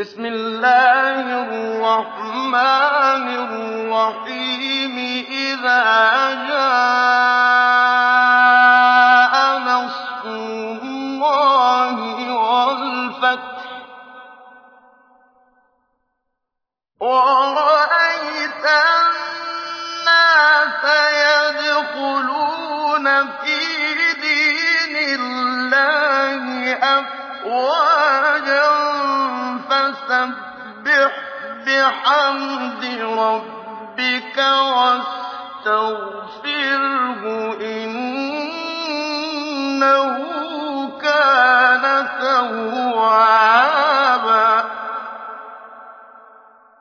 بِسْمِ اللَّهِ الرَّحْمَٰنِ الرَّحِيمِ. إِذَا جَاءَ نَصْرُ اللَّهِ وَالْفَتْحُ وَرَأَيْتَ النَّاسَ يَدْخُلُونَ فِي دِينِ اللَّهِ أَفْوَاجًا. فَسَبِّحْ بِحَمْدِ رَبِّكَ وَاسْتَغْفِرْهُ ۚ إِنَّهُ